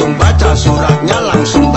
langsung baca suratnya langsung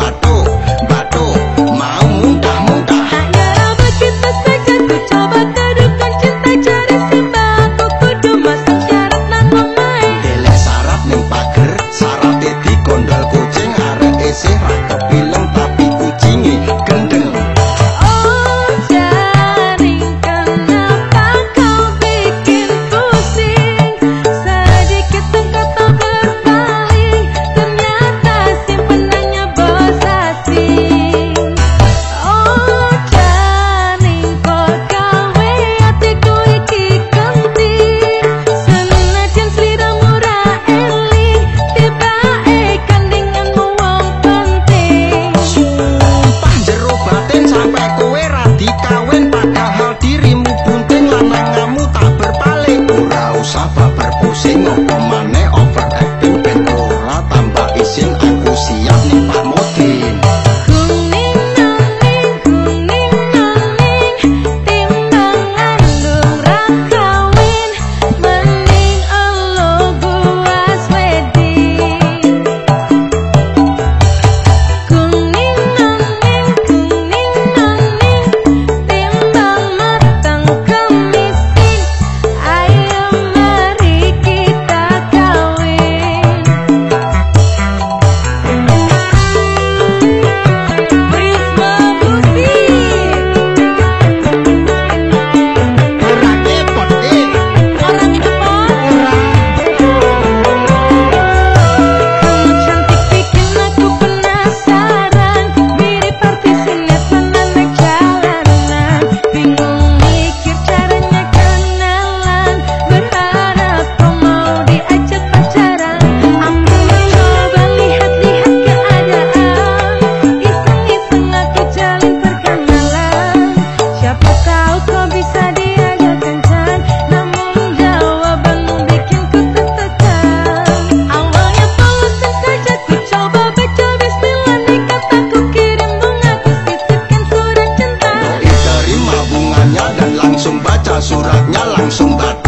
langsung baca suratnya langsung baca